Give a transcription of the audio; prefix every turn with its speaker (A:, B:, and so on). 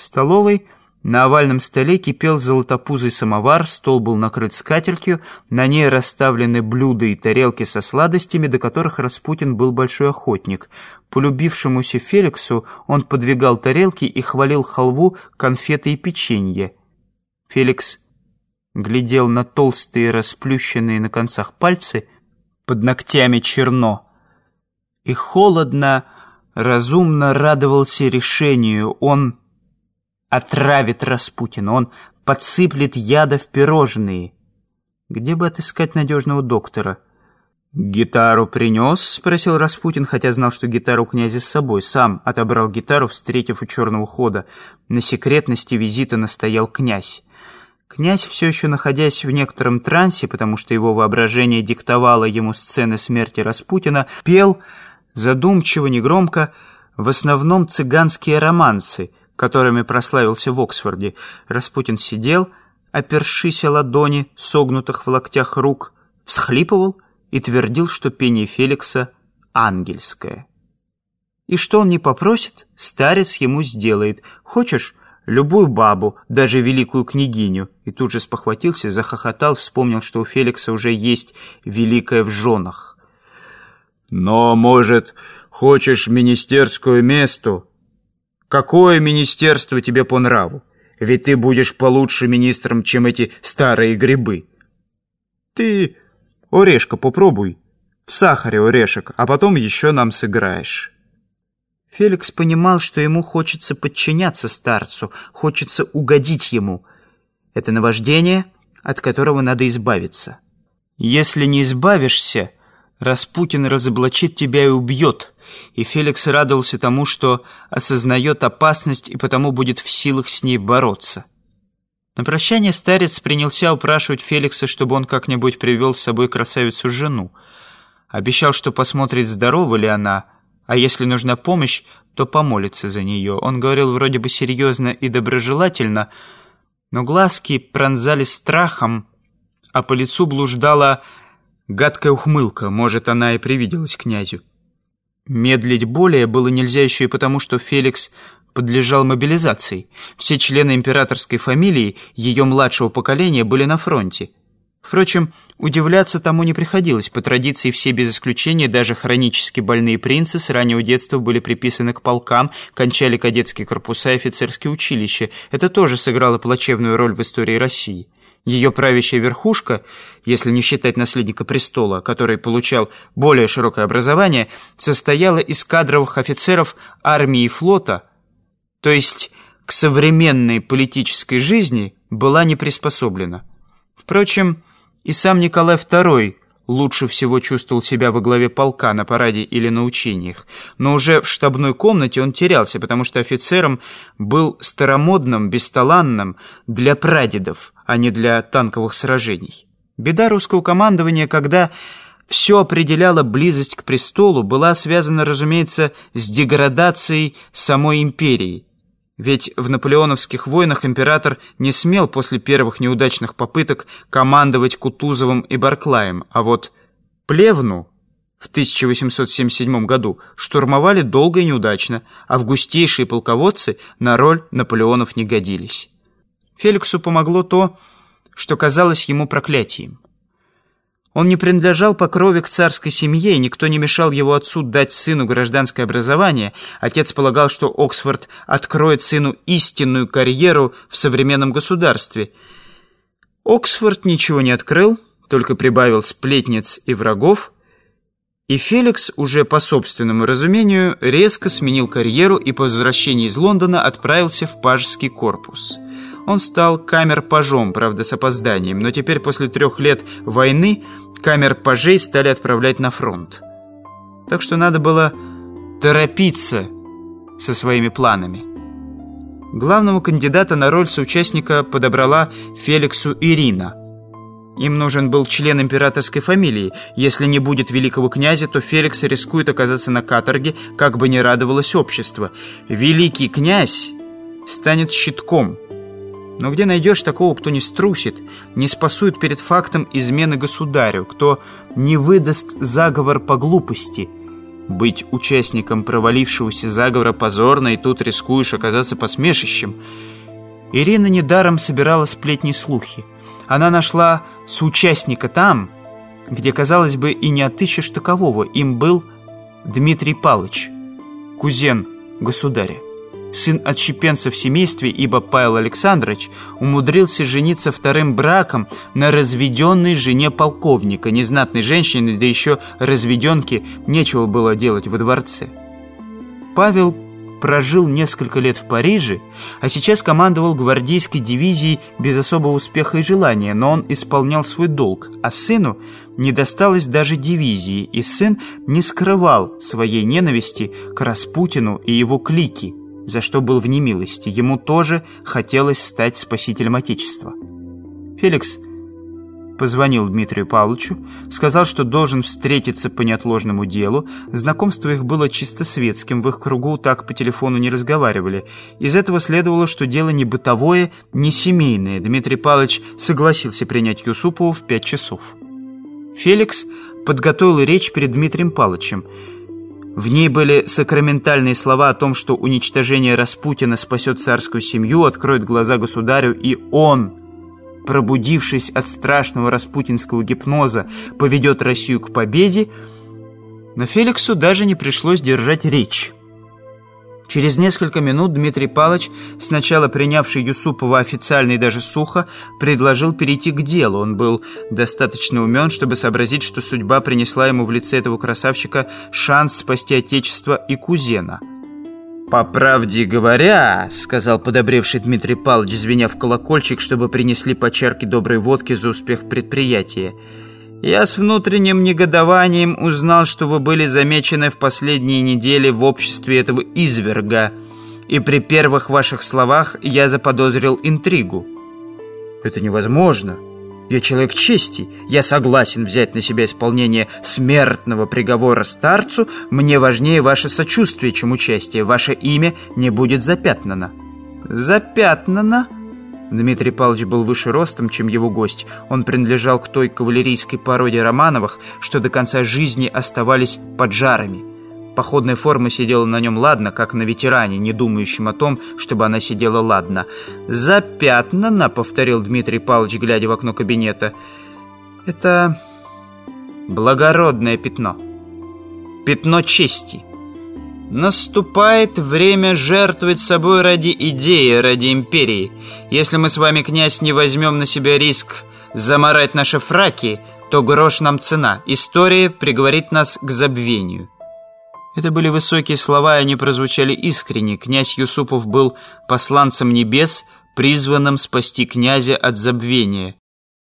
A: В столовой на овальном столе кипел золотопузый самовар, стол был накрыт скатертью, на ней расставлены блюда и тарелки со сладостями, до которых Распутин был большой охотник. Полюбившемуся Феликсу он подвигал тарелки и хвалил халву, конфеты и печенье. Феликс глядел на толстые расплющенные на концах пальцы, под ногтями черно, и холодно, разумно радовался решению. Он отравит Распутина, он подсыплет яда в пирожные. Где бы отыскать надежного доктора? «Гитару принес?» — спросил Распутин, хотя знал, что гитару князя с собой. Сам отобрал гитару, встретив у черного хода. На секретности визита настоял князь. Князь, все еще находясь в некотором трансе, потому что его воображение диктовало ему сцены смерти Распутина, пел задумчиво, негромко, в основном цыганские романсы — которыми прославился в Оксфорде, Распутин сидел, опершись о ладони, согнутых в локтях рук, всхлипывал и твердил, что пение Феликса ангельское. И что он не попросит, старец ему сделает. Хочешь, любую бабу, даже великую княгиню. И тут же спохватился, захохотал, вспомнил, что у Феликса уже есть великая в женах. «Но, может, хочешь министерскую месту?» Какое министерство тебе по нраву? Ведь ты будешь получше министром, чем эти старые грибы. Ты орешка попробуй, в сахаре орешек, а потом еще нам сыграешь».
B: Феликс понимал, что ему хочется подчиняться старцу, хочется угодить ему. Это наваждение, от которого надо избавиться. Если не избавишься, Распутин разоблачит тебя и убьет, и Феликс радовался тому, что осознает опасность и потому будет в силах с ней бороться. На прощание старец принялся упрашивать Феликса, чтобы он как-нибудь привел с собой красавицу-жену. Обещал, что посмотрит, здорова ли она, а если нужна помощь, то помолится за нее. Он говорил вроде бы серьезно и доброжелательно, но глазки пронзали страхом, а по лицу блуждала Гадкая ухмылка, может, она и привиделась князю. Медлить более было нельзя еще и потому, что Феликс подлежал мобилизации. Все члены императорской фамилии ее младшего поколения были на фронте. Впрочем, удивляться тому не приходилось. По традиции все без исключения, даже хронически больные принцы с раннего детства были приписаны к полкам, кончали кадетские корпуса и офицерские училища. Это тоже сыграло плачевную роль в истории России. Ее правящая верхушка, если не считать наследника престола, который получал более широкое образование, состояла из кадровых офицеров армии и флота, то есть к современной политической жизни была не приспособлена. Впрочем, и сам Николай II лучше всего чувствовал себя во главе полка на параде или на учениях. Но уже в штабной комнате он терялся, потому что офицером был старомодным, бесталанным для прадедов, а не для танковых сражений. Беда русского командования, когда все определяло близость к престолу, была связана, разумеется, с деградацией самой империи – ведь в наполеоновских войнах император не смел после первых неудачных попыток командовать Кутузовым и Барклаем, а вот Плевну в 1877 году штурмовали долго и неудачно, а августейшие полководцы на роль Наполеонов не годились. Феликсу помогло то, что казалось ему проклятием. Он не принадлежал по крови к царской семье, и никто не мешал его отцу дать сыну гражданское образование. Отец полагал, что Оксфорд откроет сыну истинную карьеру в современном государстве. Оксфорд ничего не открыл, только прибавил сплетниц и врагов, и Феликс, уже по собственному разумению, резко сменил карьеру и по возвращении из Лондона отправился в пажский корпус. Он стал камер-пажом, правда, с опозданием, но теперь после трех лет войны камер-пажей стали отправлять на фронт. Так что надо было торопиться со своими планами. Главного кандидата на роль соучастника подобрала Феликсу Ирина – им нужен был член императорской фамилии. Если не будет великого князя, то Феликс рискует оказаться на каторге, как бы не радовалось общество. Великий князь станет щитком. Но где найдешь такого, кто не струсит, не спасует перед фактом измены государю, кто не выдаст заговор по глупости,
A: Быть участником провалившегося заговора позорно, и тут рискуешь оказаться посмешищем. Ирина недаром собирала сплетни слухи. Она нашла соучастника там, где, казалось бы, и не отыщешь такового. Им был Дмитрий Палыч, кузен государя сын отщепенца в семействе, ибо Павел Александрович умудрился жениться вторым браком на разведенной жене полковника, незнатной женщине, да еще разведенке нечего было делать во дворце. Павел прожил несколько лет в Париже, а сейчас командовал гвардейской дивизией без особого успеха и желания, но он исполнял свой долг, а сыну не досталось даже дивизии, и сын не скрывал своей ненависти к Распутину и его клике, за что был в немилости. Ему тоже хотелось стать спасителем Отечества. Феликс позвонил Дмитрию Павловичу, сказал, что должен встретиться по неотложному делу. Знакомство их было чисто светским, в их кругу так по телефону не разговаривали. Из этого следовало, что дело не бытовое, не семейное. Дмитрий Павлович согласился принять Юсупову в пять часов. Феликс подготовил речь перед Дмитрием Павловичем – в ней были сакраментальные слова о том, что уничтожение Распутина спасет царскую семью, откроет глаза государю, и он, пробудившись от страшного распутинского гипноза, поведет Россию к победе, но Феликсу даже не пришлось держать речь. Через несколько минут Дмитрий Палыч, сначала принявший Юсупова официально и даже сухо, предложил перейти к делу. Он был достаточно умен, чтобы сообразить, что судьба принесла ему в лице этого красавчика шанс спасти Отечество и кузена. «По правде говоря», — сказал подобревший Дмитрий Павлович, звеня в колокольчик, чтобы принесли по чарке доброй водки за успех предприятия, — я с внутренним негодованием узнал, что вы были замечены в последние недели в обществе этого изверга, и при первых ваших словах я заподозрил интригу. Это невозможно. Я человек чести. Я согласен взять на себя исполнение смертного приговора старцу. Мне важнее ваше сочувствие, чем участие. Ваше имя не будет запятнано. Запятнано? Дмитрий Павлович был выше ростом, чем его гость. Он принадлежал к той кавалерийской породе Романовых, что до конца жизни оставались поджарами. Походная форма сидела на нем ладно, как на ветеране, не думающем о том, чтобы она сидела ладно. «Запятнано», — повторил Дмитрий Павлович, глядя в окно кабинета. «Это благородное пятно. Пятно чести». Наступает время жертвовать собой ради идеи, ради империи. Если мы с вами, князь, не возьмем на себя риск заморать наши фраки, то грош нам цена. История приговорит нас к забвению». Это были высокие слова, и они прозвучали искренне. Князь Юсупов был посланцем небес, призванным спасти князя от забвения.